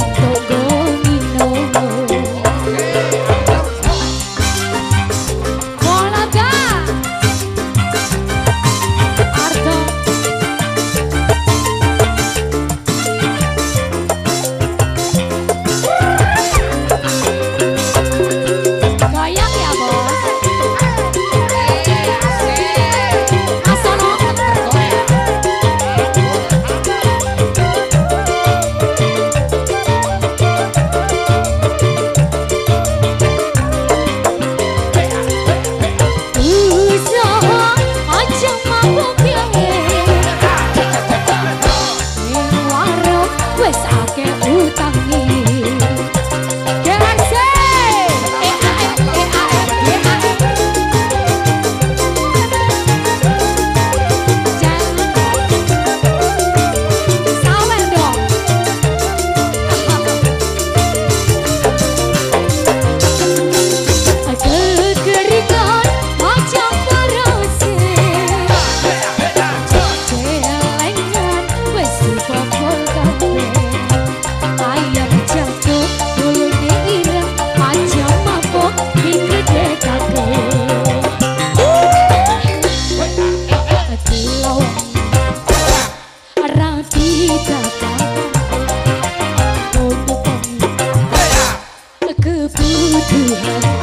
Go, go. food.